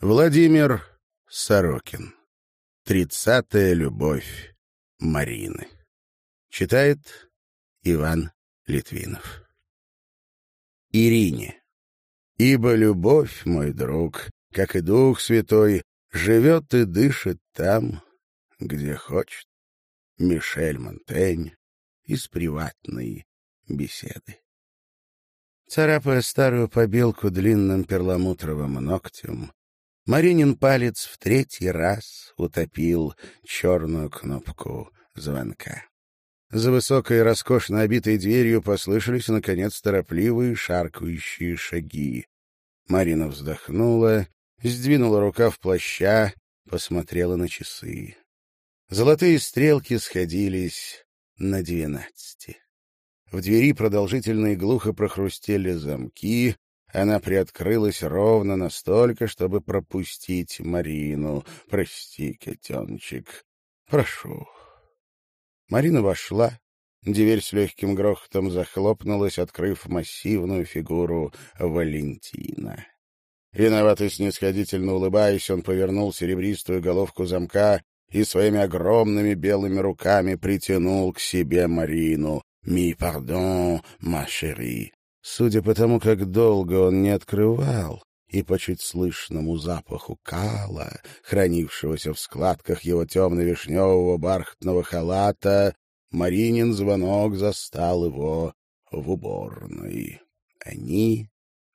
Владимир Сорокин. Тридцатая любовь Марины. Читает Иван Литвинов. Ирине. Ибо любовь, мой друг, как и Дух Святой, живет и дышит там, где хочет. Мишель Монтень из приватной беседы. Царапая старую побелку длинным перламутровым ногтем, Маринин палец в третий раз утопил черную кнопку звонка. За высокой, роскошно обитой дверью послышались, наконец, торопливые шаркающие шаги. Марина вздохнула, сдвинула рукав плаща, посмотрела на часы. Золотые стрелки сходились на двенадцати. В двери продолжительно и глухо прохрустели замки, она приоткрылась ровно настолько, чтобы пропустить Марину. «Прости, котеночек. Прошу». Марина вошла. Дверь с легким грохотом захлопнулась, открыв массивную фигуру Валентина. Виноватый снисходительно улыбаясь, он повернул серебристую головку замка и своими огромными белыми руками притянул к себе Марину. «Ми пардон, ма шери». Судя по тому, как долго он не открывал, и по чуть слышному запаху кала, хранившегося в складках его темно-вишневого бархатного халата, Маринин звонок застал его в уборной. Они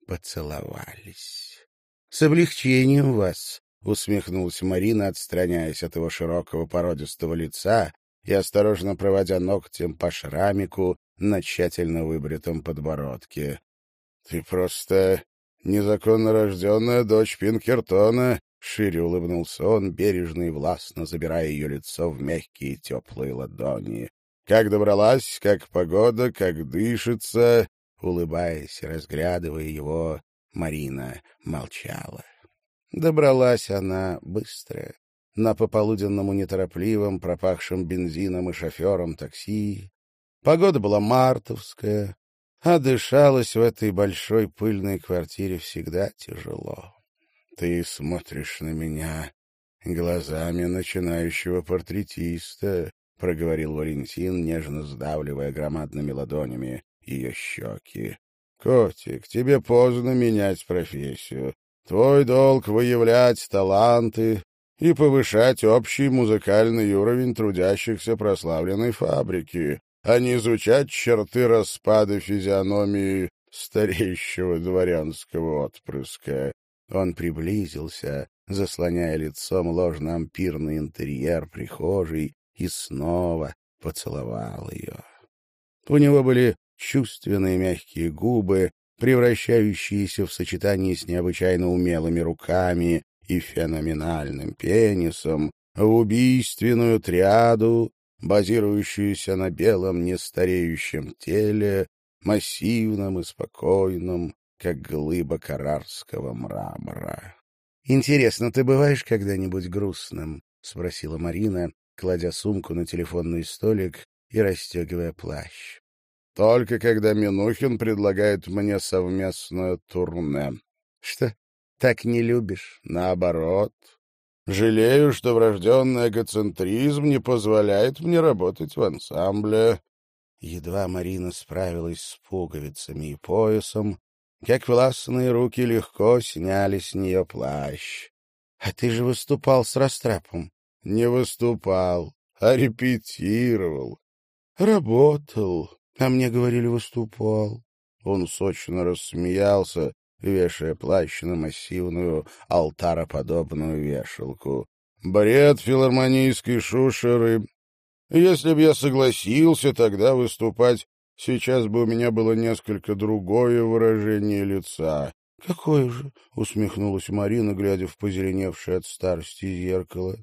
поцеловались. — С облегчением вас, — усмехнулась Марина, отстраняясь от его широкого породистого лица и осторожно проводя ногтем по шрамику на тщательно выбритом подбородке. — Ты просто незаконно рожденная дочь Пинкертона, — шире улыбнулся он, бережно и властно забирая ее лицо в мягкие теплые ладони. — Как добралась, как погода, как дышится, — улыбаясь разглядывая его, Марина молчала. Добралась она быстро. На пополуденному неторопливом, пропахшем бензином и шофером такси Погода была мартовская, а дышалось в этой большой пыльной квартире всегда тяжело. Ты смотришь на меня глазами начинающего портретиста, — проговорил Валентин, нежно сдавливая громадными ладонями ее щеки. — Котик, тебе поздно менять профессию. Твой долг — выявлять таланты и повышать общий музыкальный уровень трудящихся прославленной фабрики а не изучать черты распада физиономии старейшего дворянского отпрыска. Он приблизился, заслоняя лицом ложно-ампирный интерьер прихожей, и снова поцеловал ее. У него были чувственные мягкие губы, превращающиеся в сочетании с необычайно умелыми руками и феноменальным пенисом в убийственную триаду базирующуюся на белом нестареющем теле, массивном и спокойном, как глыба карарского мрамора. — Интересно, ты бываешь когда-нибудь грустным? — спросила Марина, кладя сумку на телефонный столик и расстегивая плащ. — Только когда Минухин предлагает мне совместное турне. — Что, так не любишь? — Наоборот. Жалею, что врожденный эгоцентризм не позволяет мне работать в ансамбле. Едва Марина справилась с пуговицами и поясом, как властные руки легко сняли с нее плащ. — А ты же выступал с растрапом. — Не выступал, а репетировал. — Работал, а мне говорили, выступал. Он сочно рассмеялся, вешая плащ на массивную алтароподобную вешалку. «Бред филармонийской шушеры. Если б я согласился тогда выступать, сейчас бы у меня было несколько другое выражение лица». «Какое же?» — усмехнулась Марина, глядя в позеленевшее от старости зеркало.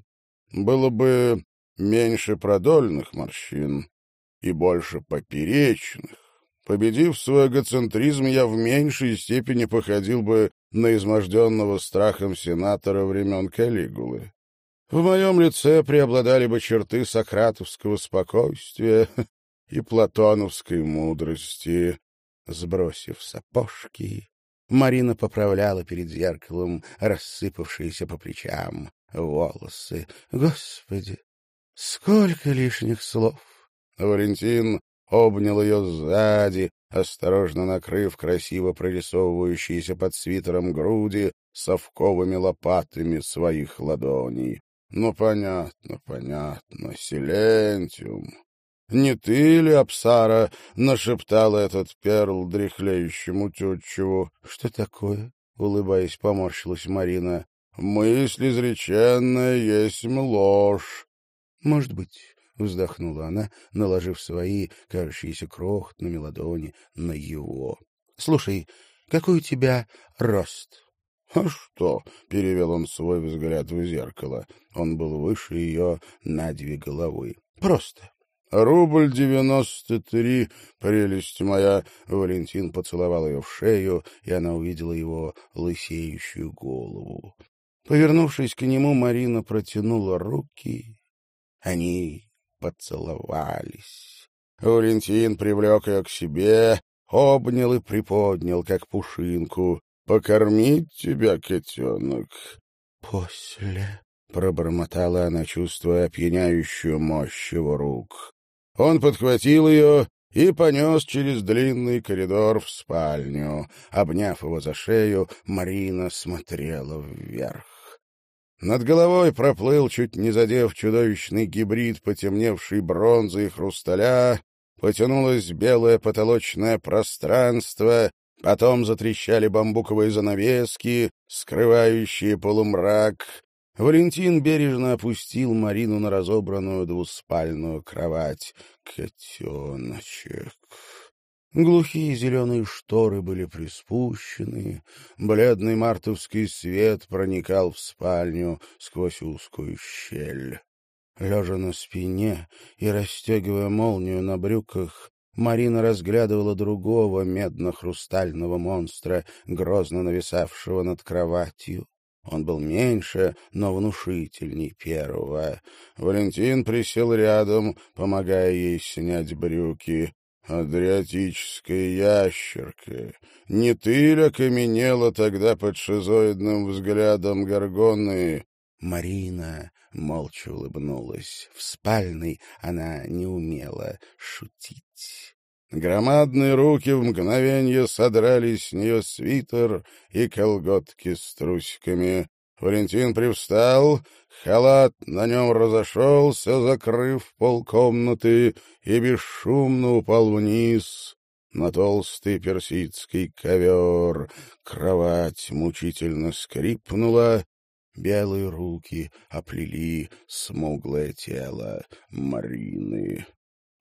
«Было бы меньше продольных морщин и больше поперечных. Победив свой эгоцентризм, я в меньшей степени походил бы на изможденного страхом сенатора времен Калигулы. В моем лице преобладали бы черты сократовского спокойствия и платоновской мудрости. Сбросив сапожки, Марина поправляла перед зеркалом рассыпавшиеся по плечам волосы. Господи, сколько лишних слов! Валентин обнял ее сзади, осторожно накрыв красиво прорисовывающиеся под свитером груди совковыми лопатами своих ладоней. Ну, понятно, понятно, Силентиум. Не ты ли, Апсара, нашептала этот перл дряхлеющему тетчеву? — Что такое? — улыбаясь, поморщилась Марина. — Мысль изреченная есть ложь. — Может быть, — вздохнула она, наложив свои, кажущиеся крохотными ладони на его. — Слушай, какой у тебя рост? — А что? — перевел он свой взгляд в зеркало. Он был выше ее на две головы. — Просто. «Рубль девяносто три, прелесть моя!» Валентин поцеловал ее в шею, и она увидела его лысеющую голову. Повернувшись к нему, Марина протянула руки. Они поцеловались. Валентин привлек ее к себе, обнял и приподнял, как пушинку. «Покормить тебя, котенок?» «После...» — пробормотала она, чувствуя опьяняющую мощь его рук. Он подхватил ее и понес через длинный коридор в спальню. Обняв его за шею, Марина смотрела вверх. Над головой проплыл, чуть не задев чудовищный гибрид потемневшей бронзы и хрусталя, потянулось белое потолочное пространство, потом затрещали бамбуковые занавески, скрывающие полумрак, Валентин бережно опустил Марину на разобранную двуспальную кровать. Котеночек. Глухие зеленые шторы были приспущены, бледный мартовский свет проникал в спальню сквозь узкую щель. Лежа на спине и расстегивая молнию на брюках, Марина разглядывала другого медно-хрустального монстра, грозно нависавшего над кроватью. Он был меньше, но внушительней первого. Валентин присел рядом, помогая ей снять брюки. «Адриатическая ящерка! Не ты ли окаменела тогда под шизоидным взглядом горгоны?» Марина молча улыбнулась. В спальной она не умела шутить. Громадные руки в мгновенье содрали с нее свитер и колготки с трусиками. Валентин привстал, халат на нем разошелся, закрыв полкомнаты, и бесшумно упал вниз на толстый персидский ковер. Кровать мучительно скрипнула, белые руки оплели смуглое тело Марины.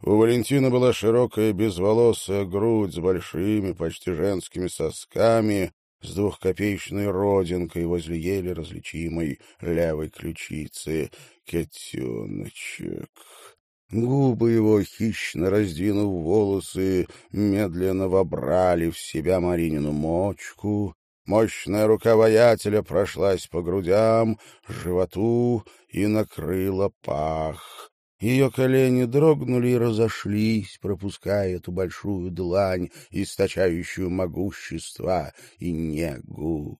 У Валентина была широкая безволосая грудь с большими, почти женскими сосками, с двухкопеечной родинкой возле еле различимой левой ключицы. Котеночек. Губы его, хищно раздвинув волосы, медленно вобрали в себя Маринину мочку. Мощная рука воятеля прошлась по грудям, животу и накрыла пах. Ее колени дрогнули и разошлись, пропуская эту большую длань, источающую могущество и негу.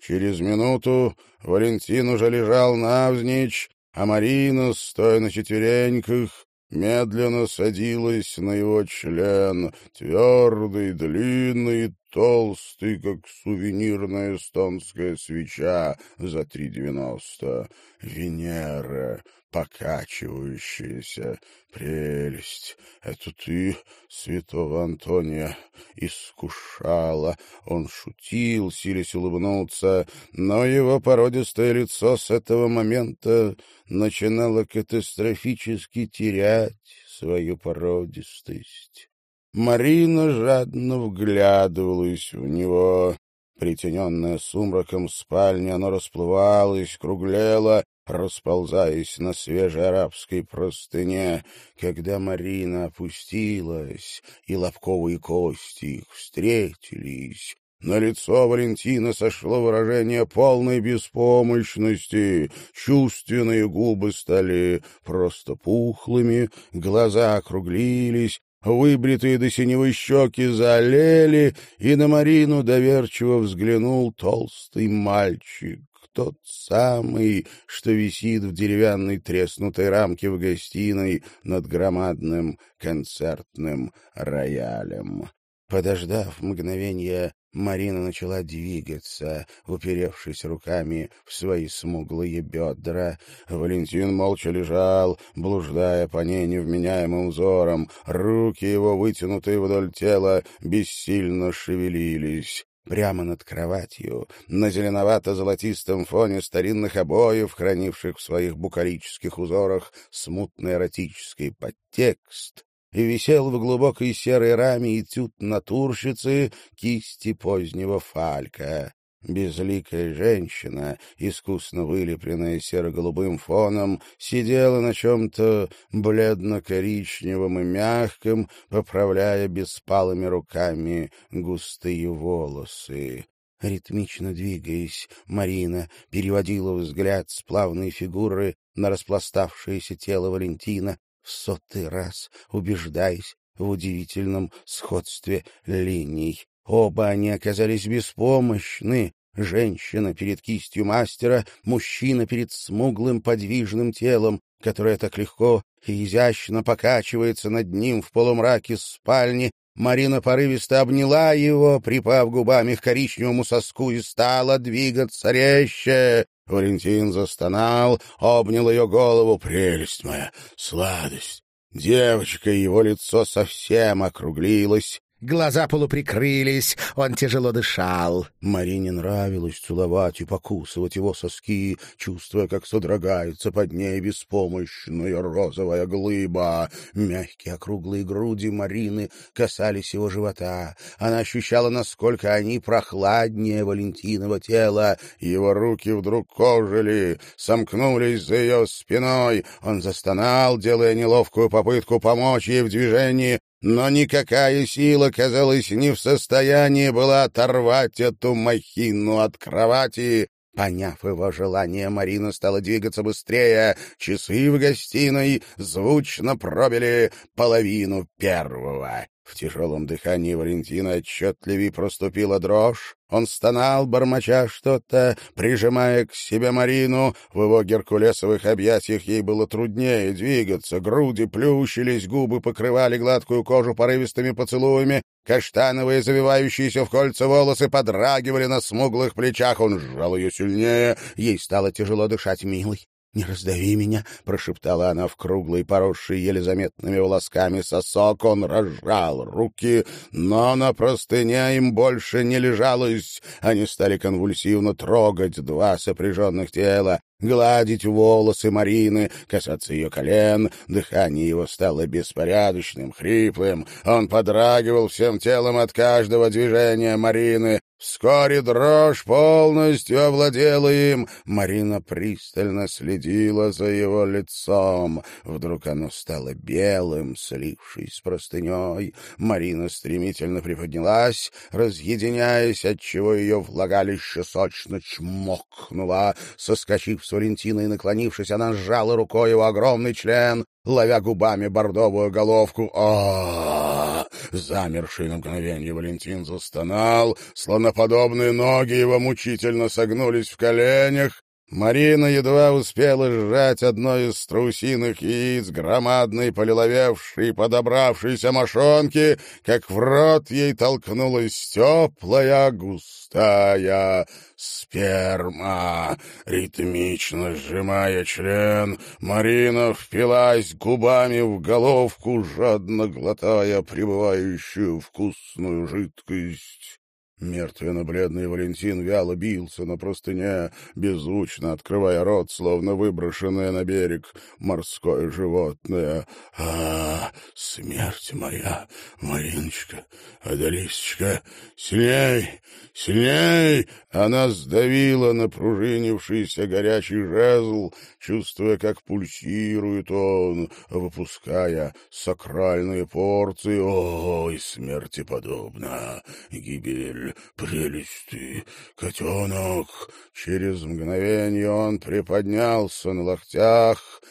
Через минуту Валентин уже лежал навзничь, а Марина, стоя на четвереньках, медленно садилась на его член, твердый, длинный, толстый, как сувенирная эстонская свеча за три девяносто. Венера, покачивающаяся. Прелесть! Это ты, святого Антония, искушала. Он шутил, силясь улыбнуться, но его породистое лицо с этого момента начинало катастрофически терять свою породистость. Марина жадно вглядывалась в него. Притененная сумраком спальня, оно расплывалось, круглело, расползаясь на свежей арабской простыне. Когда Марина опустилась, и лобковые кости их встретились, на лицо Валентина сошло выражение полной беспомощности. Чувственные губы стали просто пухлыми, глаза округлились, выбритые до синевы щеки заолели, и на Марину доверчиво взглянул толстый мальчик тот самый, что висит в деревянной треснутой рамке в гостиной над громадным концертным роялем. Подождав мгновение, Марина начала двигаться, уперевшись руками в свои смуглые бедра. Валентин молча лежал, блуждая по ней невменяемым взором. Руки его, вытянутые вдоль тела, бессильно шевелились. Прямо над кроватью, на зеленовато-золотистом фоне старинных обоев, хранивших в своих букалических узорах смутный эротический подтекст, и висел в глубокой серой раме этюд натурщицы кисти позднего фалька. Безликая женщина, искусно вылепленная серо-голубым фоном, сидела на чем-то бледно-коричневом и мягком, поправляя беспалыми руками густые волосы. Ритмично двигаясь, Марина переводила взгляд с плавной фигуры на распластавшееся тело Валентина, в сотый раз убеждаясь в удивительном сходстве линий. Оба они оказались беспомощны. Женщина перед кистью мастера, мужчина перед смуглым подвижным телом, которое так легко и изящно покачивается над ним в полумраке спальни. Марина порывисто обняла его, припав губами к коричневому соску, и стала двигаться резче. Валентин застонал, обнял ее голову. «Прелесть моя, сладость!» Девочка, его лицо совсем округлилось, Глаза полуприкрылись, он тяжело дышал. Марине нравилось целовать и покусывать его соски, чувствуя, как содрогается под ней беспомощная розовая глыба. Мягкие округлые груди Марины касались его живота. Она ощущала, насколько они прохладнее Валентинова тела. Его руки вдруг кожили, сомкнулись за ее спиной. Он застонал, делая неловкую попытку помочь ей в движении, но никакая сила, казалось, не в состоянии была оторвать эту махину от кровати. Поняв его желание, Марина стала двигаться быстрее. Часы в гостиной звучно пробили половину первого. В тяжелом дыхании Валентина отчетливее проступила дрожь. Он стонал, бормоча что-то, прижимая к себе Марину. В его геркулесовых объятиях ей было труднее двигаться. Груди плющились, губы покрывали гладкую кожу порывистыми поцелуями. Каштановые, завивающиеся в кольца волосы подрагивали на смуглых плечах. Он сжал ее сильнее. Ей стало тяжело дышать. «Милый, «Не раздави меня!» — прошептала она в круглый, поросший еле заметными волосками сосок. Он разжал руки, но на простыне им больше не лежалось. Они стали конвульсивно трогать два сопряженных тела гладить волосы Марины, касаться ее колен. Дыхание его стало беспорядочным, хриплым. Он подрагивал всем телом от каждого движения Марины. Вскоре дрожь полностью овладела им. Марина пристально следила за его лицом. Вдруг оно стало белым, слившись с простыней. Марина стремительно приподнялась, разъединяясь, отчего ее влагалище сочно чмокнуло. Соскочив с Валентиной, наклонившись, она сжала рукой его огромный член, ловя губами бордовую головку. а Замерший на мгновение Валентин застонал, слоноподобные ноги его мучительно согнулись в коленях, Марина едва успела сжать одно из страусиных яиц громадной, полиловевшей, подобравшейся мошонки, как в рот ей толкнулась теплая, густая сперма. Ритмично сжимая член, Марина впилась губами в головку, жадно глотая пребывающую вкусную жидкость. Мертвенно-бледный Валентин вяло бился на простыне, беззвучно открывая рот, словно выброшенное на берег морское животное. «А, смерть моя, Мариночка, Адалисочка, сильней, сильней!» Она сдавила напружинившийся горячий жезл, чувствуя, как пульсирует он, выпуская сакральные порции. «Ой, смерти подобно! Гибель!» Прелесть ты, котенок!» Через мгновение он приподнялся на локтях,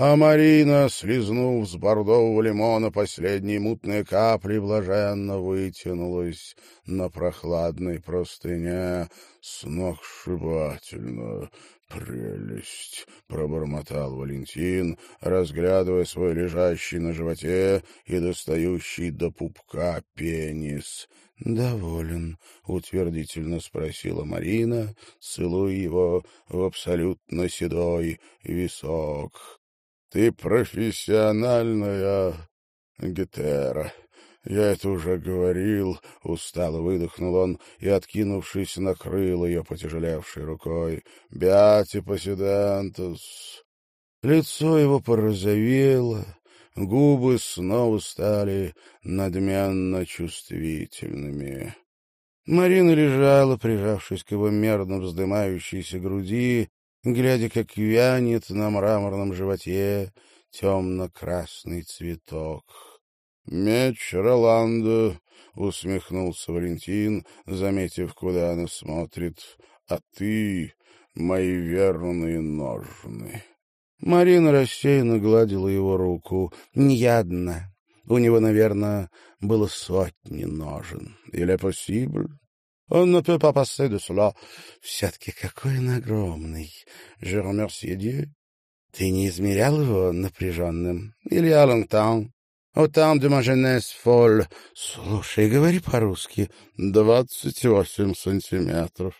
а Марина, слезнув с бордового лимона последние мутные капли, блаженно вытянулась на прохладной простыне. Сногсшибательно, «Прелесть!» — пробормотал Валентин, разглядывая свой лежащий на животе и достающий до пупка пенис. «Доволен», — утвердительно спросила Марина, целуя его в абсолютно седой висок. «Ты профессиональная гетера». «Я это уже говорил», — устало выдохнул он и, откинувшись, накрыл ее потяжелевшей рукой. «Бяти поседантус». Лицо его порозовело, губы снова стали надменно чувствительными. Марина лежала, прижавшись к его мерно вздымающейся груди, глядя, как вянет на мраморном животе темно-красный цветок. «Меч Роланда», — усмехнулся Валентин, заметив, куда она смотрит, — «а ты — мои верные ножны». Марина рассеянно гладила его руку. «Не одна. У него, наверное, было сотни ножен. Или possible?» Он ne peut pas passer de cela. Все-таки какой он огромный. Je remercie Dieu. Ты не измерял его напряженным? Или? Autant de ma jeunesse folle. Слушай, говори по-русски. Двадцать восемь сантиметров.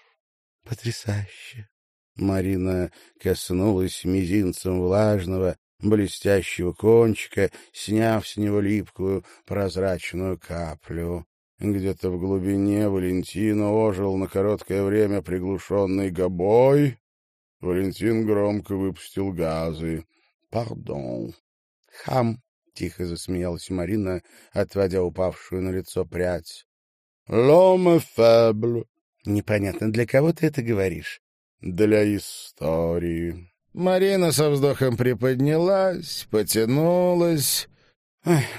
Потрясающе. Марина коснулась мизинцем влажного, блестящего кончика, сняв с него липкую прозрачную каплю. Где-то в глубине Валентина ожил на короткое время приглушенный гобой. Валентин громко выпустил газы. «Пардон». «Хам», Тихо засмеялась Марина, отводя упавшую на лицо прядь. «Ломе фэбль». «Непонятно, для кого ты это говоришь?» «Для истории». Марина со вздохом приподнялась, потянулась.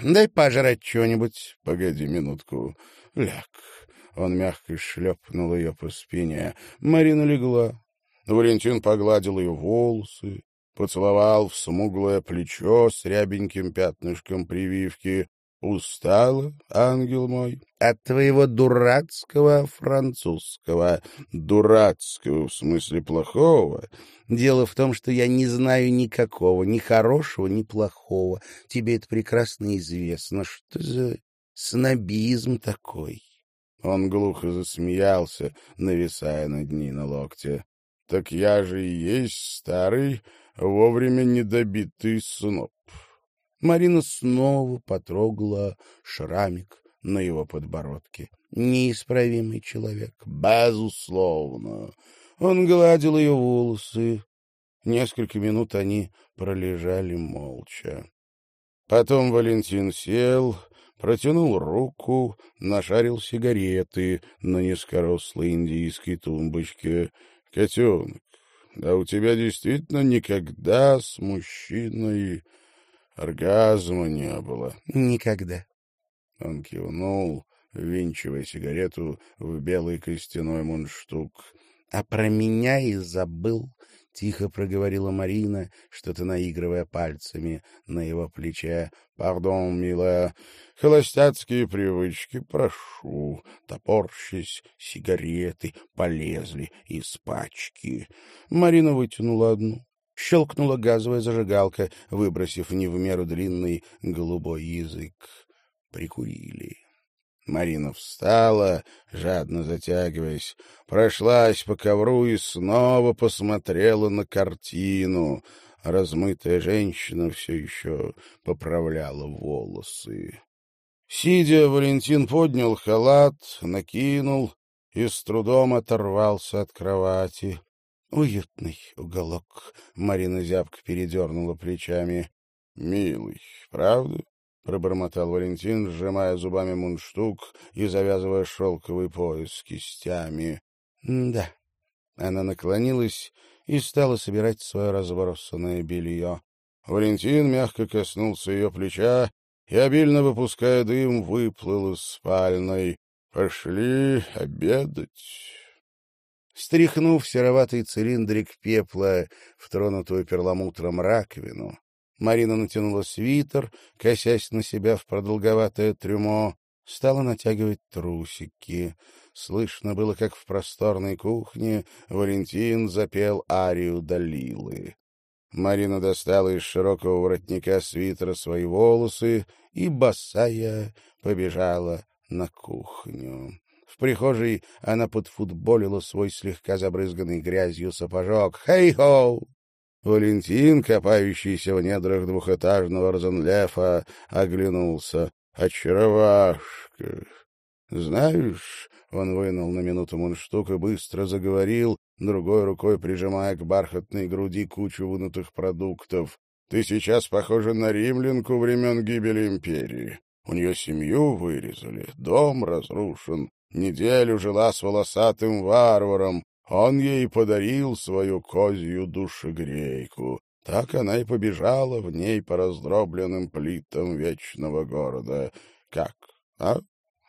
«Дай пожрать что-нибудь». «Погоди минутку. Ляг». Он мягко шлепнул ее по спине. Марина легла. Валентин погладил ее волосы, поцеловал в смуглое плечо с рябеньким пятнышком прививки. «Устала, ангел мой?» «От твоего дурацкого французского». «Дурацкого, в смысле плохого?» «Дело в том, что я не знаю никакого, ни хорошего, ни плохого. Тебе это прекрасно известно. Что за снобизм такой?» Он глухо засмеялся, нависая над ней на локте. «Так я же и есть старый вовремя недобитый сноп. Марина снова потрогала шрамик на его подбородке. Неисправимый человек, безусловно. Он гладил ее волосы. Несколько минут они пролежали молча. Потом Валентин сел, протянул руку, нашарил сигареты на низкорослой индийской тумбочке. «Котенок, да у тебя действительно никогда с мужчиной оргазма не было. Никогда. Он кивнул, винчивая сигарету в белый костяной мундштук. А про меня и забыл, — тихо проговорила Марина, что-то наигрывая пальцами на его плече. — Пардон, милая, холостяцкие привычки, прошу. Топорщись, сигареты полезли из пачки. Марина вытянула одну. Щелкнула газовая зажигалка, выбросив не в меру длинный голубой язык. Прикурили. Марина встала, жадно затягиваясь, прошлась по ковру и снова посмотрела на картину. Размытая женщина все еще поправляла волосы. Сидя, Валентин поднял халат, накинул и с трудом оторвался от кровати. Уютный уголок. Марина зябко передернула плечами. — Милый, правда? — пробормотал Валентин, сжимая зубами мундштук и завязывая шелковый пояс с кистями. — Да. Она наклонилась и стала собирать свое разбросанное белье. Валентин мягко коснулся ее плеча и, обильно выпуская дым, выплыл из спальной. «Пошли обедать». Стряхнув сероватый цилиндрик пепла в тронутую перламутром раковину, Марина натянула свитер, косясь на себя в продолговатое трюмо, стала натягивать трусики. Слышно было, как в просторной кухне Валентин запел арию Далилы. Марина достала из широкого воротника свитера свои волосы и, босая, побежала на кухню. В прихожей она подфутболила свой слегка забрызганный грязью сапожок. «Хей-хоу!» Валентин, копающийся в недрах двухэтажного Розенлефа, оглянулся. «Очаровашка! Знаешь...» — он вынул на минуту мундштук и быстро заговорил, другой рукой прижимая к бархатной груди кучу вынутых продуктов. «Ты сейчас похожа на римлянку времен гибели империи. У нее семью вырезали, дом разрушен, неделю жила с волосатым варваром, он ей подарил свою козью душегрейку. Так она и побежала в ней по раздробленным плитам вечного города. Как, а?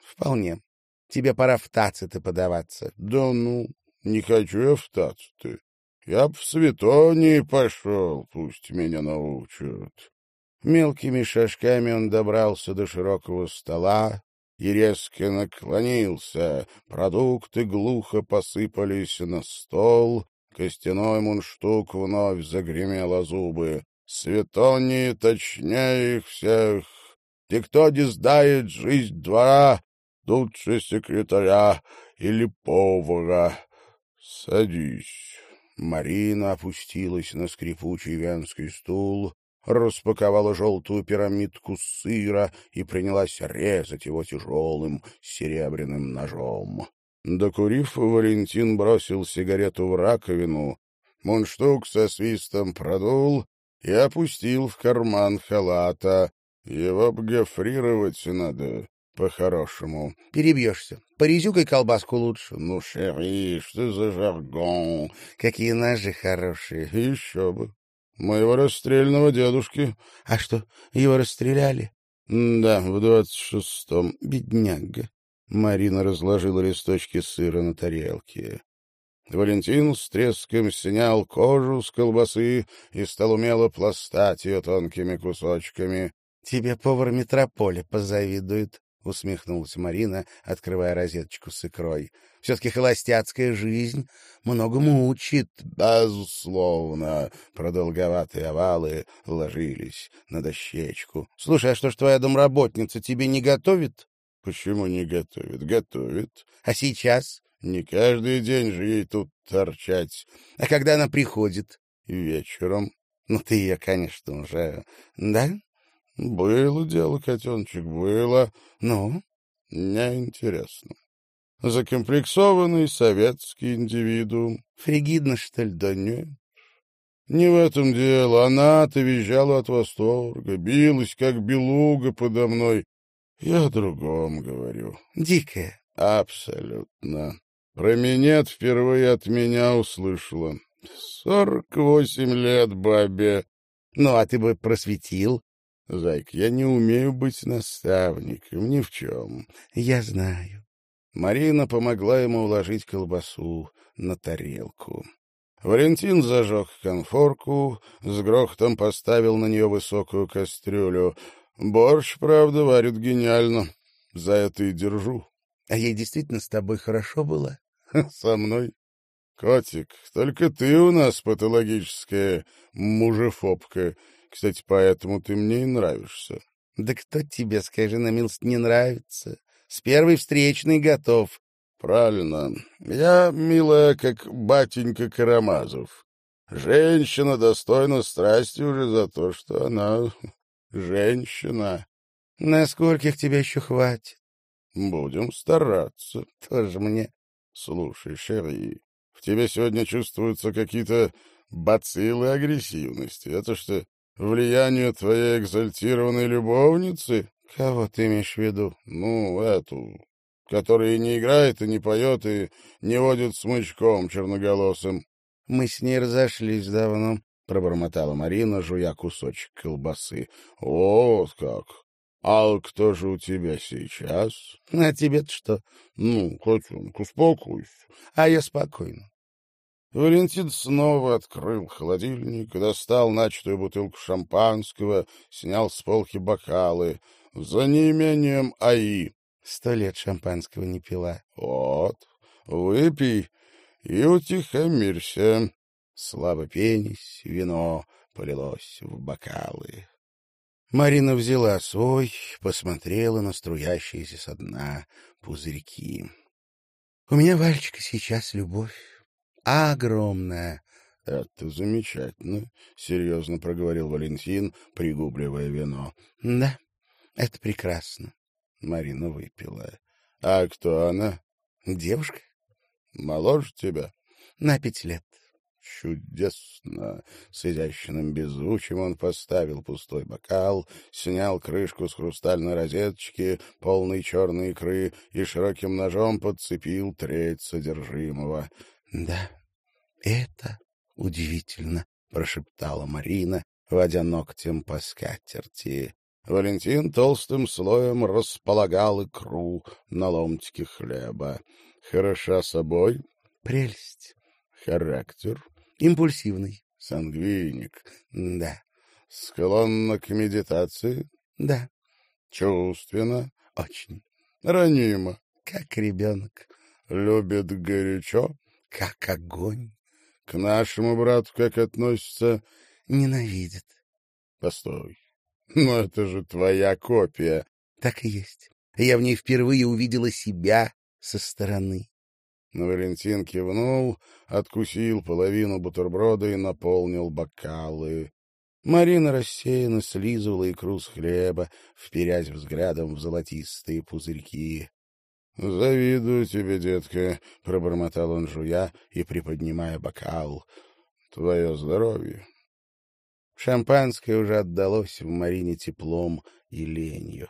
Вполне. Тебе пора в тациты подаваться. Да ну, не хочу я в тациты. Я б в Светонии пошел, пусть меня научат. Мелкими шажками он добрался до широкого стола, и резко наклонился. Продукты глухо посыпались на стол. Костяной мундштук вновь загремел о зубы. Светони точнее их всех. И кто не жизнь двора, лучше секретаря или повара. Садись. Марина опустилась на скрипучий венский стул, распаковала желтую пирамидку сыра и принялась резать его тяжелым серебряным ножом. Докурив, Валентин бросил сигарету в раковину, мундштук со свистом продул и опустил в карман халата. Его гофрировать надо по-хорошему. — Перебьешься. Порезюкай колбаску лучше. — Ну, шери, что за жаргон? Какие ножи хорошие. — Еще бы. Моего расстрельного дедушки. — А что, его расстреляли? — Да, в двадцать шестом. Бедняга. Марина разложила листочки сыра на тарелке. Валентин с треском снял кожу с колбасы и стал умело пластать ее тонкими кусочками. — Тебе повар метрополя позавидует, — усмехнулась Марина, открывая розеточку с икрой. — Все-таки холостяцкая жизнь многому учит. — Безусловно. Продолговатые овалы ложились на дощечку. — Слушай, а что ж твоя домработница тебе не готовит? — Почему не готовит? Готовит. — А сейчас? — Не каждый день же ей тут торчать. — А когда она приходит? — Вечером. — Ну, ты ее, конечно, уже... Да? Было дело, котеночек, было. Ну, мне интересно. Закомплексованный советский индивидуум. Фригидно, что ли? Да нет. Не в этом дело. Она-то визжала от восторга, билась, как белуга подо мной. Я о другом говорю. Дикая. Абсолютно. Про минет впервые от меня услышала. Сорок восемь лет бабе. Ну, а ты бы просветил. Зайк, я не умею быть наставником ни в чем. Я знаю. Марина помогла ему уложить колбасу на тарелку. Валентин зажег конфорку, с грохотом поставил на нее высокую кастрюлю. Борщ, правда, варит гениально. За это и держу. А ей действительно с тобой хорошо было? Со мной? Котик, только ты у нас патологическая мужефобка. Кстати, поэтому ты мне и нравишься. — Да кто тебе, скажи на милость, не нравится? С первой встречной готов. — Правильно. Я, милая, как батенька Карамазов. Женщина достойна страсти уже за то, что она женщина. — На скольких тебя еще хватит? — Будем стараться. — Тоже мне. — Слушай, Шерри, в тебе сегодня чувствуются какие-то бациллы агрессивности. Это что, влиянию твоей экзальтированной любовницы? Кого ты имеешь в виду? Ну, эту, которая не играет, и не поет, и не водит смычком черноголосым. Мы с ней разошлись давно, — пробормотала Марина, жуя кусочек колбасы. — Вот как! А кто же у тебя сейчас? — А тебе-то что? — Ну, котенок, успокойся. — А я спокойно. Валентин снова открыл холодильник, достал начатую бутылку шампанского, снял с полки бокалы. За неимением АИ. Сто лет шампанского не пила. Вот, выпей и утихомирься. Слабо пенись, вино полилось в бокалы. Марина взяла свой, посмотрела на струящиеся со дна пузырьки. — У меня, Вальчика, сейчас любовь. Огромная. — Это замечательно, — серьезно проговорил Валентин, пригубливая вино. — Да, это прекрасно. Марина выпила. — А кто она? — Девушка. — Моложе тебя? — На пять лет. Чудесно! С изящным беззвучием он поставил пустой бокал, снял крышку с хрустальной розеточки, полной черной икры, и широким ножом подцепил треть содержимого. — Да, это удивительно, — прошептала Марина, водя ногтем по скатерти. Валентин толстым слоем располагал икру на ломтике хлеба. Хороша собой? Прелесть. Характер? Импульсивный. Сангвиник? Да. Склонна к медитации? Да. Чувственно? Очень. Ранима? Как ребенок. Любит горячо? Как огонь. К нашему брату как относится? Ненавидит. Постой. Но это же твоя копия. Так и есть. Я в ней впервые увидела себя со стороны. Валентин кивнул, откусил половину бутерброда и наполнил бокалы. Марина рассеянно слизывала икру с хлеба, вперясь взглядом в золотистые пузырьки. — Завидую тебе, детка, — пробормотал он, жуя и приподнимая бокал. — Твое здоровье. Шампанское уже отдалось в Марине теплом и ленью.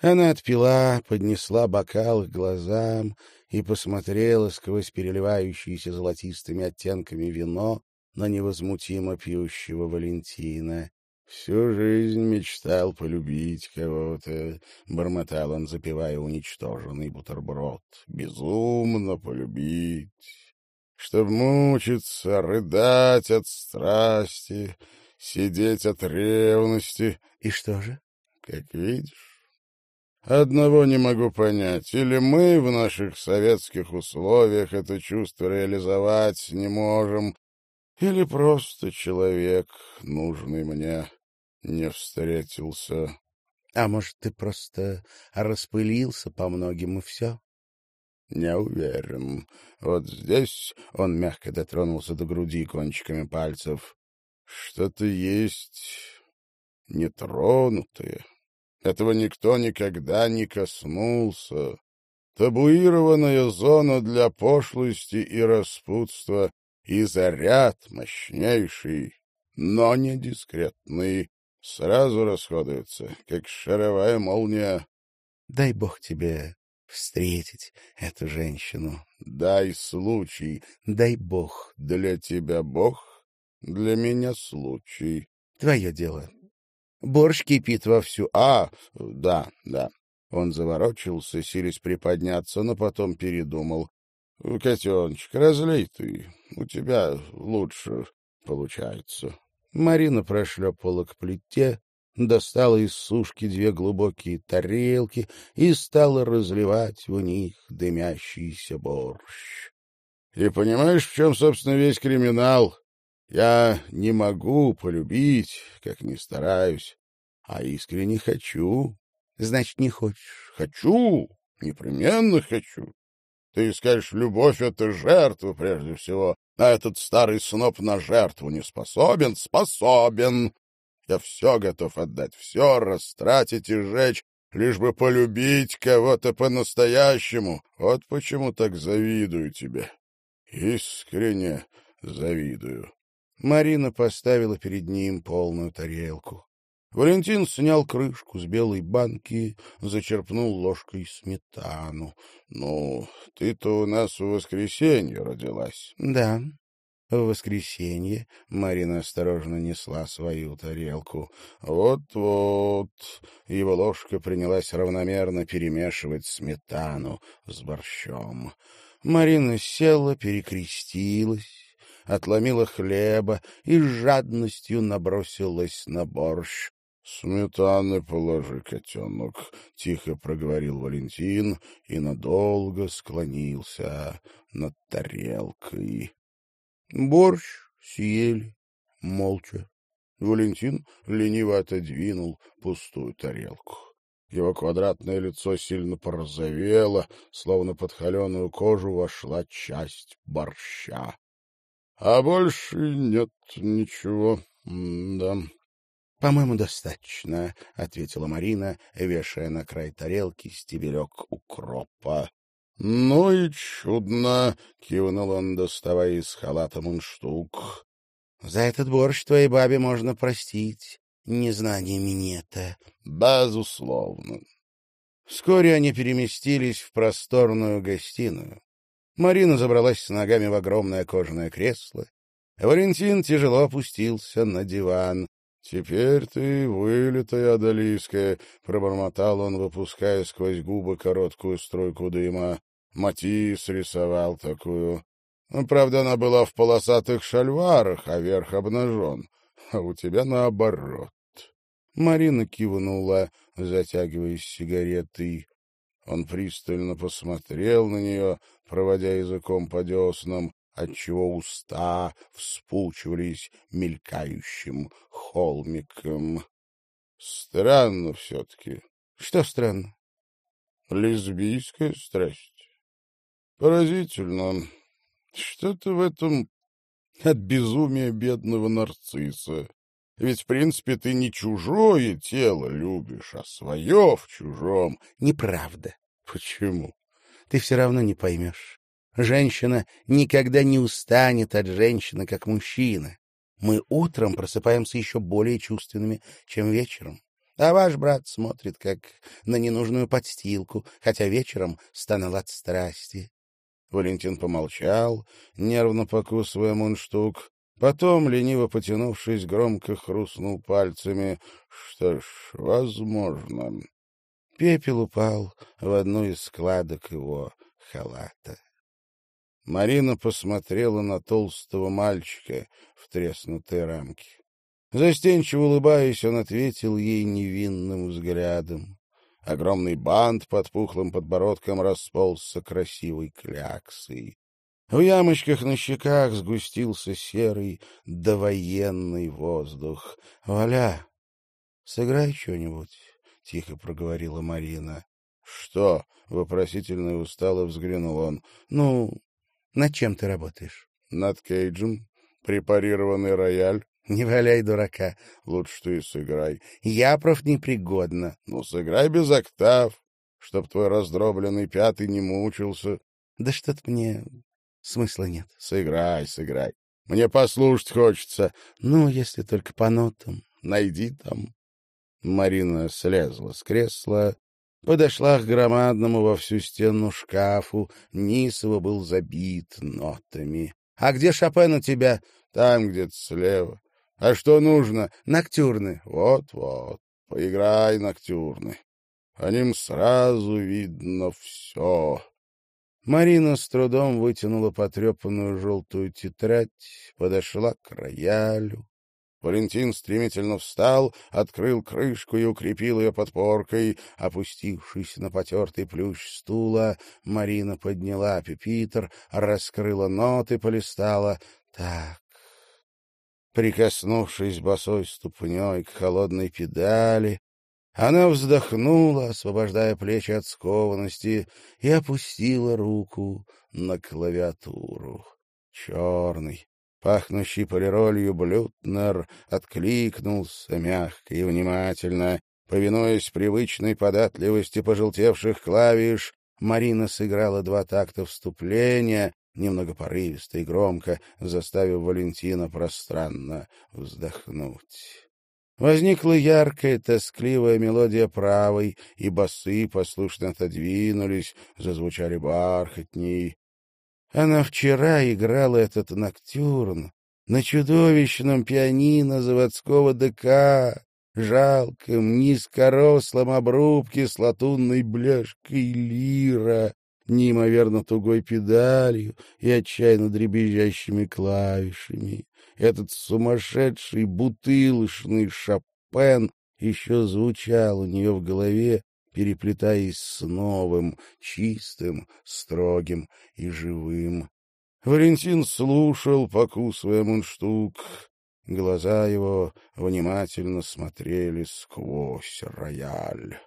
Она отпила, поднесла бокал к глазам и посмотрела сквозь переливающиеся золотистыми оттенками вино на невозмутимо пьющего Валентина. «Всю жизнь мечтал полюбить кого-то», — бормотал он, запивая уничтоженный бутерброд. «Безумно полюбить, чтоб мучиться, рыдать от страсти, сидеть от ревности». «И что же?» «Как видишь». Одного не могу понять. Или мы в наших советских условиях это чувство реализовать не можем, или просто человек, нужный мне, не встретился. А может, ты просто распылился по многим и все? Не уверен. Вот здесь он мягко дотронулся до груди кончиками пальцев. Что-то есть нетронутое. Этого никто никогда не коснулся. Табуированная зона для пошлости и распутства и заряд мощнейший, но не дискретный, сразу расходуется, как шаровая молния. Дай бог тебе встретить эту женщину. Дай случай. Дай бог. Для тебя бог, для меня случай. Твое дело. Борщ кипит вовсю. А, да, да. Он заворочился, силясь приподняться, но потом передумал. Котеночек, разлей ты. У тебя лучше получается. Марина прошлепала к плите, достала из сушки две глубокие тарелки и стала разливать в них дымящийся борщ. — И понимаешь, в чем, собственно, весь криминал? Я не могу полюбить, как ни стараюсь, а искренне хочу. Значит, не хочешь? Хочу, непременно хочу. Ты скажешь, любовь — это жертва прежде всего, а этот старый сноп на жертву не способен? Способен. Я все готов отдать, все растратить и сжечь, лишь бы полюбить кого-то по-настоящему. Вот почему так завидую тебе. Искренне завидую. Марина поставила перед ним полную тарелку. Валентин снял крышку с белой банки, зачерпнул ложкой сметану. — Ну, ты-то у нас в воскресенье родилась. — Да, в воскресенье Марина осторожно несла свою тарелку. Вот-вот, его ложка принялась равномерно перемешивать сметану с борщом. Марина села, перекрестилась, отломила хлеба и с жадностью набросилась на борщ. — Сметаны положи, котенок, — тихо проговорил Валентин и надолго склонился над тарелкой. Борщ съели молча. Валентин лениво отодвинул пустую тарелку. Его квадратное лицо сильно порозовело, словно под холеную кожу вошла часть борща. — А больше нет ничего, да. — По-моему, достаточно, — ответила Марина, вешая на край тарелки стебелек укропа. — Ну и чудно, — кивнул он, доставая из халата мундштук. — За этот борщ твоей бабе можно простить незнание минета. — Безусловно. Вскоре они переместились в просторную гостиную. Марина забралась с ногами в огромное кожаное кресло. Валентин тяжело опустился на диван. — Теперь ты вылитая одолийская, — пробормотал он, выпуская сквозь губы короткую струйку дыма. Матис рисовал такую. Правда, она была в полосатых шальварах, а верх обнажен а у тебя наоборот. Марина кивнула, затягиваясь сигаретой. Он пристально посмотрел на нее, проводя языком по деснам, отчего уста вспучивались мелькающим холмиком. Странно все-таки. Что странно? Лесбийская страсть. Поразительно. Что-то в этом от безумия бедного нарцисса. Ведь, в принципе, ты не чужое тело любишь, а свое в чужом. Неправда. Почему? Ты все равно не поймешь. Женщина никогда не устанет от женщины, как мужчина. Мы утром просыпаемся еще более чувственными, чем вечером. А ваш брат смотрит, как на ненужную подстилку, хотя вечером стонал от страсти. Валентин помолчал, нервно покусывая мундштук. Потом, лениво потянувшись, громко хрустнул пальцами. Что ж, возможно. Пепел упал в одну из складок его халата. Марина посмотрела на толстого мальчика в треснутой рамке. Застенчиво улыбаясь, он ответил ей невинным взглядом. Огромный бант под пухлым подбородком расползся красивой кляксой. В ямочках на щеках сгустился серый довоенный воздух. — Валя, сыграй что-нибудь, — тихо проговорила Марина. — Что? — вопросительно и устало взглянул он. — Ну, над чем ты работаешь? — Над Кейджем. Препарированный рояль. Не валяй дурака. Лучше ты сыграй. Я проф непригодна. Ну, сыграй без октав, чтоб твой раздробленный пятый не мучился. Да что-то мне смысла нет. Сыграй, сыграй. Мне послушать хочется. Ну, если только по нотам. Найди там. Марина слезла с кресла, подошла к громадному во всю стену шкафу. Его был забит нотами. — А где Шопен у тебя? — Там где-то слева. А что нужно? Ноктюрны. Вот-вот. Поиграй ноктюрны. По ним сразу видно все. Марина с трудом вытянула потрепанную желтую тетрадь, подошла к роялю. Валентин стремительно встал, открыл крышку и укрепил ее подпоркой. Опустившись на потертый плющ стула, Марина подняла пепитр, раскрыла ноты, полистала. Так, Прикоснувшись босой ступней к холодной педали, она вздохнула, освобождая плечи от скованности, и опустила руку на клавиатуру. Черный, пахнущий полиролью блютнер откликнулся мягко и внимательно. Повинуясь привычной податливости пожелтевших клавиш, Марина сыграла два такта вступления, немного порывисто и громко, заставив Валентина пространно вздохнуть. Возникла яркая, тоскливая мелодия правой, и басы послушно отодвинулись, зазвучали бархатней. Она вчера играла этот ноктюрн на чудовищном пианино заводского ДК, жалком, низкорослом обрубке с латунной бляшкой лира, неимоверно тугой педалью и отчаянно дребезжащими клавишами. Этот сумасшедший бутылочный Шопен еще звучал у нее в голове, переплетаясь с новым, чистым, строгим и живым. Валентин слушал, покусывая мундштук. Глаза его внимательно смотрели сквозь рояль.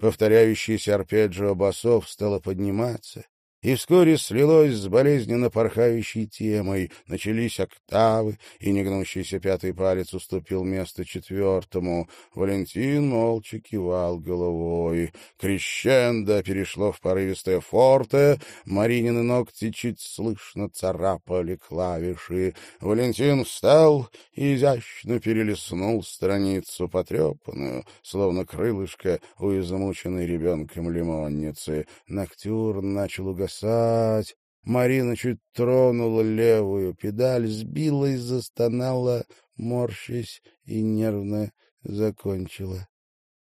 Повторяющийся арпеджио басов стало подниматься, и вскоре слилось с болезненно порхающей темой. Начались октавы, и негнущийся пятый палец уступил место четвертому. Валентин молча кивал головой. Крещендо перешло в порывистое форте, Маринины ногти чуть слышно царапали клавиши. Валентин встал и изящно перелистнул страницу потрепанную, словно крылышко у измученной ребенком лимонницы. Ноктюрн начал угасать бросать. Марина чуть тронула левую педаль, сбилась, застонала, морщась и нервно закончила.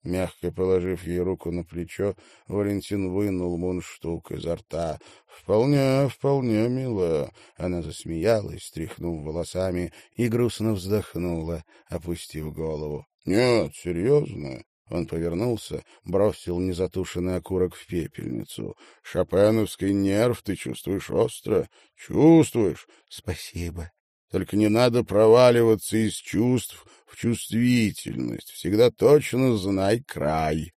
Мягко положив ей руку на плечо, Валентин вынул мундштук изо рта. — Вполне, вполне, милая. Она засмеялась, стряхнув волосами, и грустно вздохнула, опустив голову. — Нет, серьезно. Он повернулся, бросил незатушенный окурок в пепельницу. — Шопеновский нерв ты чувствуешь остро? Чувствуешь? — Спасибо. Только не надо проваливаться из чувств в чувствительность. Всегда точно знай край.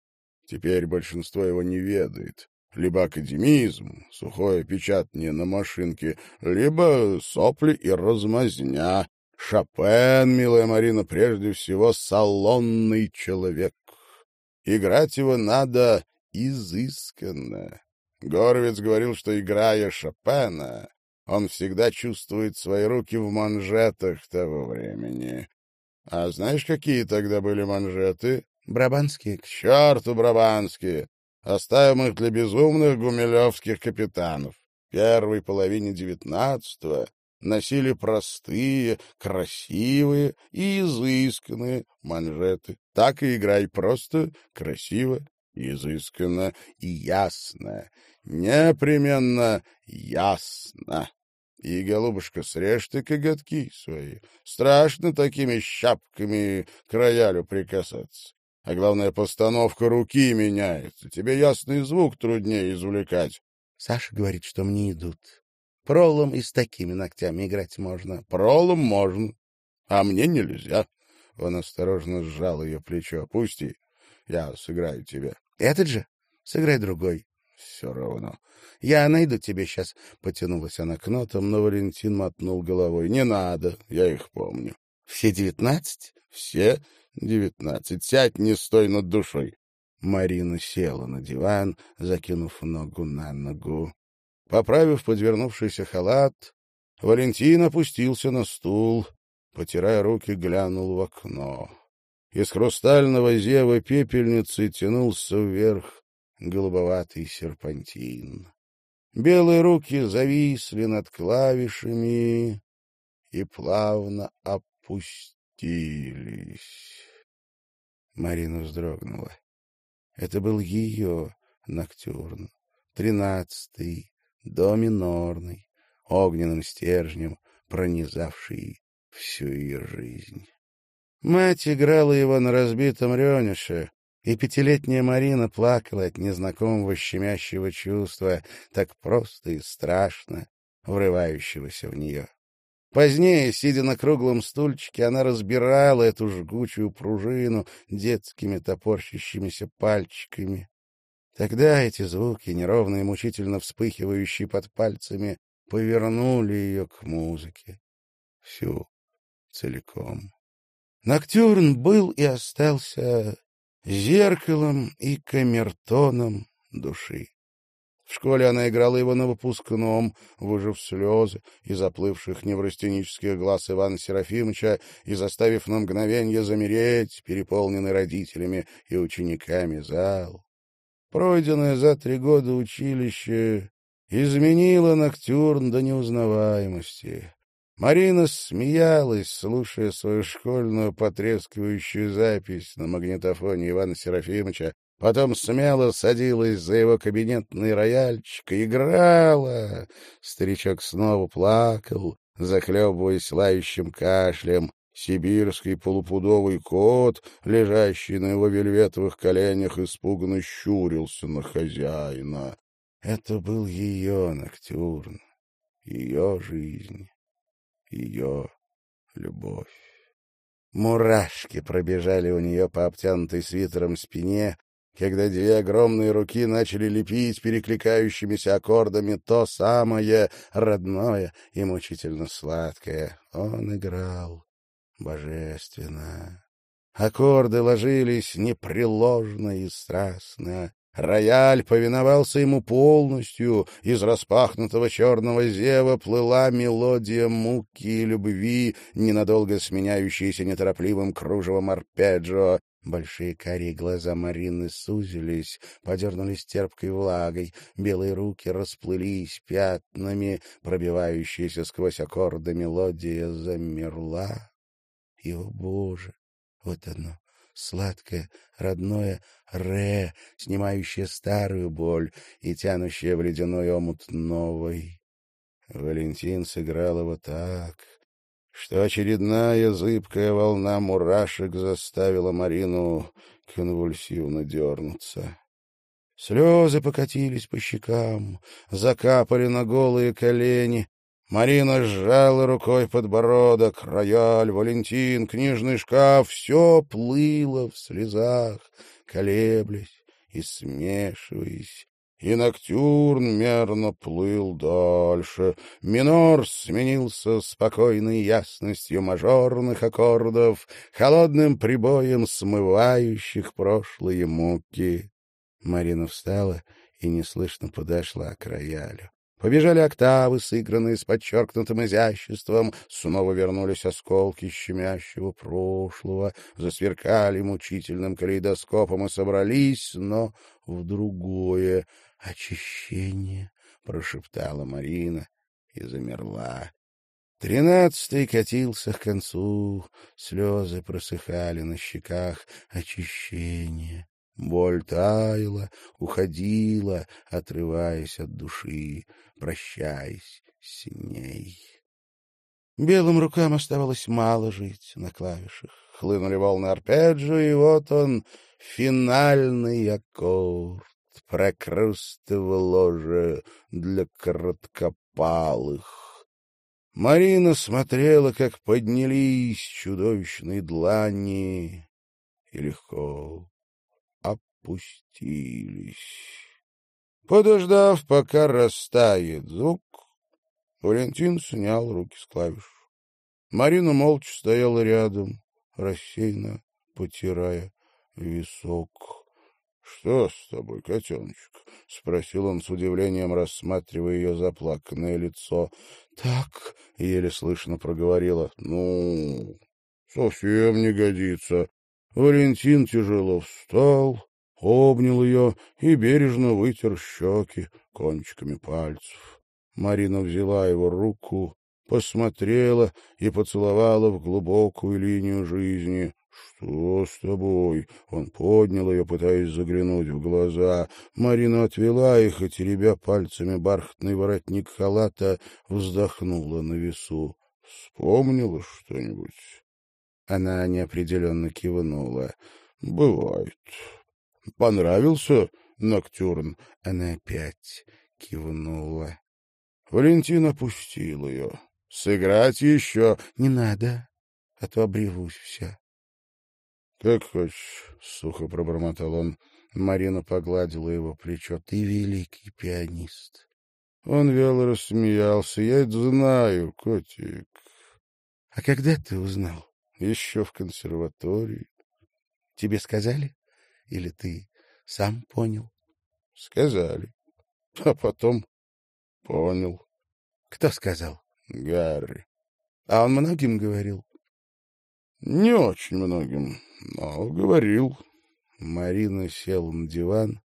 Теперь большинство его не ведает. Либо академизм, сухое печатание на машинке, либо сопли и размазня. Шопен, милая Марина, прежде всего салонный человек. Играть его надо изысканно. Горовец говорил, что, играя Шопена, он всегда чувствует свои руки в манжетах того времени. А знаешь, какие тогда были манжеты? Брабанские. К черту брабанские! Оставим их для безумных гумилевских капитанов. В первой половине девятнадцатого носили простые, красивые и изысканные манжеты. Так и играй просто, красиво, изысканно и ясно. Непременно ясно. И, голубушка, срежь ты коготки свои. Страшно такими щапками к роялю прикасаться. А главное, постановка руки меняется. Тебе ясный звук труднее извлекать. Саша говорит, что мне идут. Пролом и с такими ногтями играть можно. Пролом можно, а мне нельзя. Он осторожно сжал ее плечо. Пусти, я сыграю тебе. Этот же? Сыграй другой. Все равно. Я найду тебе сейчас. Потянулась она к нотам, но Валентин мотнул головой. Не надо, я их помню. Все девятнадцать? Все девятнадцать. Сядь, не стой над душой. Марина села на диван, закинув ногу на ногу. Поправив подвернувшийся халат, Валентин опустился на стул, потирая руки, глянул в окно. Из хрустального зева пепельницы тянулся вверх голубоватый серпантин. Белые руки зависли над клавишами и плавно опустились. Марина вздрогнула. Это был ее ноктюрн, тринадцатый, до минорный, огненным стержнем, пронизавший всю ее жизнь. Мать играла его на разбитом рёнише, и пятилетняя Марина плакала от незнакомого щемящего чувства, так просто и страшно врывающегося в нее. Позднее, сидя на круглом стульчике, она разбирала эту жгучую пружину детскими топорщащимися пальчиками, Тогда эти звуки, неровно и мучительно вспыхивающие под пальцами, повернули ее к музыке. Всю, целиком. Ноктюрн был и остался зеркалом и камертоном души. В школе она играла его на выпускном, выжив слезы и заплывших неврастенических глаз Ивана Серафимовича и заставив на мгновенье замереть, переполненный родителями и учениками зал. Пройденное за три года училище изменило Ноктюрн до неузнаваемости. Марина смеялась, слушая свою школьную потрескивающую запись на магнитофоне Ивана Серафимовича, потом смело садилась за его кабинетный рояльчик и играла. Старичок снова плакал, захлебываясь лающим кашлем. Сибирский полупудовый кот, лежащий на его вельветовых коленях, испуганно щурился на хозяина. Это был ее Ноктюрн, ее жизнь, ее любовь. Мурашки пробежали у нее по обтянутой свитером спине, когда две огромные руки начали лепить перекликающимися аккордами то самое родное и мучительно сладкое. Он играл божественно. Аккорды ложились непреложно и страстно. Рояль повиновался ему полностью. Из распахнутого черного зева плыла мелодия муки и любви, ненадолго сменяющаяся неторопливым кружевом арпеджио. Большие карие глаза Марины сузились, подернулись терпкой влагой, белые руки расплылись пятнами, пробивающаяся сквозь аккорды мелодия замерла. И, о боже, вот оно, сладкое, родное ре, снимающее старую боль и тянущее в ледяной омут новой. Валентин сыграл его так, что очередная зыбкая волна мурашек заставила Марину конвульсивно дернуться. Слезы покатились по щекам, закапали на голые колени, Марина сжала рукой подбородок, рояль, Валентин, книжный шкаф — все плыло в слезах, колеблясь и смешиваясь. И ноктюрн мерно плыл дальше. Минор сменился спокойной ясностью мажорных аккордов, холодным прибоем смывающих прошлые муки. Марина встала и неслышно подошла к роялю. Побежали октавы, сыгранные с подчеркнутым изяществом, снова вернулись осколки щемящего прошлого, засверкали мучительным калейдоскопом и собрались, но в другое очищение, — прошептала Марина и замерла. Тринадцатый катился к концу, слезы просыхали на щеках. Очищение. Боль таяла, уходила, отрываясь от души, прощаясь с ней. Белым рукам оставалось мало жить на клавишах. Хлынули волны арпеджио, и вот он, финальный аккорд, прокрустывал ложе для короткопалых. Марина смотрела, как поднялись чудовищные длани, и легко опустились. Подождав, пока растает звук, Валентин снял руки с клавиш. Марина молча стояла рядом, рассеянно потирая висок. — Что с тобой, котеночек? — спросил он с удивлением, рассматривая ее заплаканное лицо. — Так, — еле слышно проговорила. — Ну, совсем не годится. Валентин тяжело встал, обнял ее и бережно вытер щеки кончиками пальцев. Марина взяла его руку, посмотрела и поцеловала в глубокую линию жизни. «Что с тобой?» Он поднял ее, пытаясь заглянуть в глаза. Марина отвела их, и, теребя пальцами бархатный воротник халата, вздохнула на весу. «Вспомнила что-нибудь?» Она неопределенно кивнула. «Бывает. Понравился Ноктюрн? Она опять кивнула. Валентин опустил ее. Сыграть еще? Не надо, а то обревусь вся. Как хочешь, сухо пробормотал он. Марина погладила его плечо. Ты великий пианист. Он вяло рассмеялся. Я это знаю, котик. А когда ты узнал? Еще в консерватории. Тебе сказали? Или ты сам понял? — Сказали. А потом понял. — Кто сказал? — Гарри. — А он многим говорил? — Не очень многим, но говорил. Марина села на диван,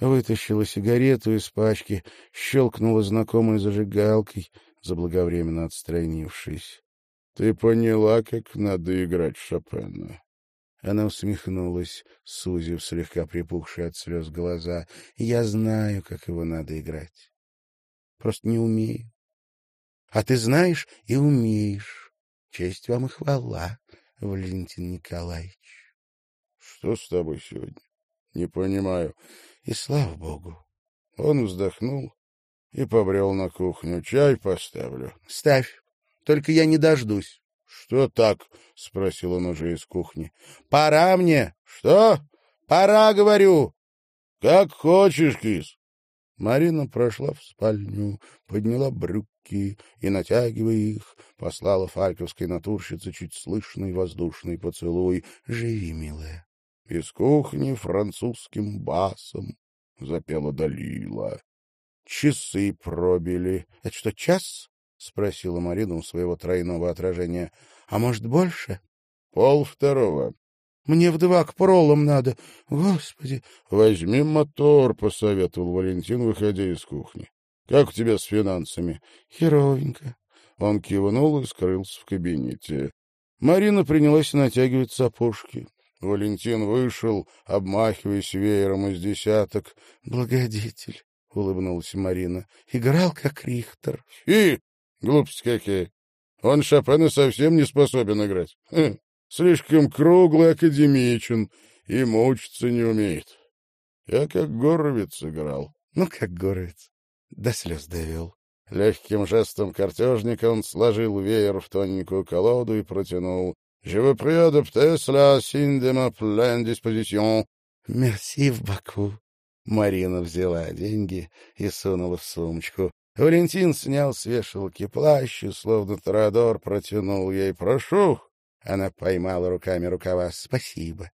вытащила сигарету из пачки, щелкнула знакомой зажигалкой, заблаговременно отстранившись. — Ты поняла, как надо играть Шопена? Она усмехнулась, сузив слегка припухшие от слез глаза. «Я знаю, как его надо играть. Просто не умею. А ты знаешь и умеешь. Честь вам и хвала, Валентин Николаевич». «Что с тобой сегодня? Не понимаю». «И слава богу». Он вздохнул и побрел на кухню. «Чай поставлю». «Ставь. Только я не дождусь». «Что так?» — спросил он уже из кухни. «Пора мне!» «Что?» «Пора, говорю!» «Как хочешь, кис!» Марина прошла в спальню, подняла брюки и, натягивая их, послала фальковской натурщице чуть слышный воздушный поцелуй. «Живи, милая!» Из кухни французским басом запела Далила. Часы пробили. — Это что, час? — спросила Марина у своего тройного отражения. — А может, больше? — Пол второго. — Мне в два к пролом надо. Господи! — Возьми мотор, — посоветовал Валентин, выходя из кухни. — Как у тебя с финансами? — Херовенько. Он кивнул и скрылся в кабинете. Марина принялась натягивать сапожки. Валентин вышел, обмахиваясь веером из десяток. — Благодетель, — улыбнулась Марина, — играл как Рихтер. — И Глупости какие. Он Шопена совсем не способен играть. Хм, слишком круглый, академичен и мучиться не умеет. Я как горовец играл. Ну, как горовец. До слез довел. Легким жестом картежника он сложил веер в тоненькую колоду и протянул. «Je vous prie cela, signe de ma pleine disposition». «Мерси в Баку». Марина взяла деньги и сунула в сумочку. Валентин снял с вешалки плащ и, словно Торадор, протянул ей «Прошу». Она поймала руками рукава. «Спасибо.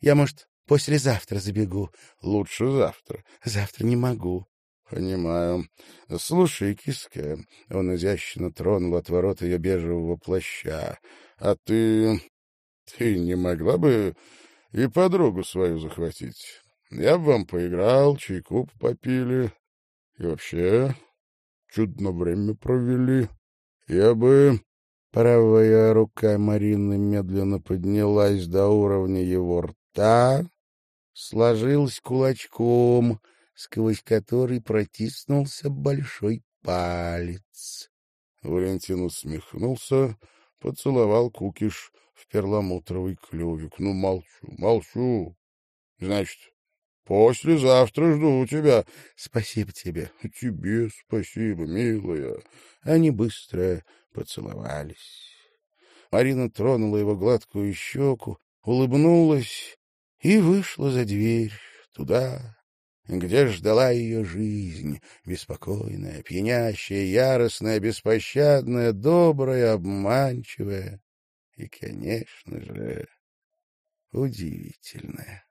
Я, может, послезавтра забегу?» «Лучше завтра». «Завтра не могу». «Понимаю. Слушай, киска...» Он изящно тронул от ворот ее бежевого плаща. «А ты... ты не могла бы и подругу свою захватить? Я бы вам поиграл, чайку попили. И вообще, чудно время провели. Я бы... Правая рука Марины медленно поднялась до уровня его рта, сложилась кулачком, сквозь который протиснулся большой палец. Валентин усмехнулся, поцеловал кукиш в перламутровый клювик. — Ну, молчу, молчу. Значит, Послезавтра жду тебя. Спасибо тебе. Тебе спасибо, милая. Они быстро поцеловались. Марина тронула его гладкую щеку, улыбнулась и вышла за дверь туда, где ждала ее жизнь, беспокойная, пьянящая, яростная, беспощадная, добрая, обманчивая и, конечно же, удивительная.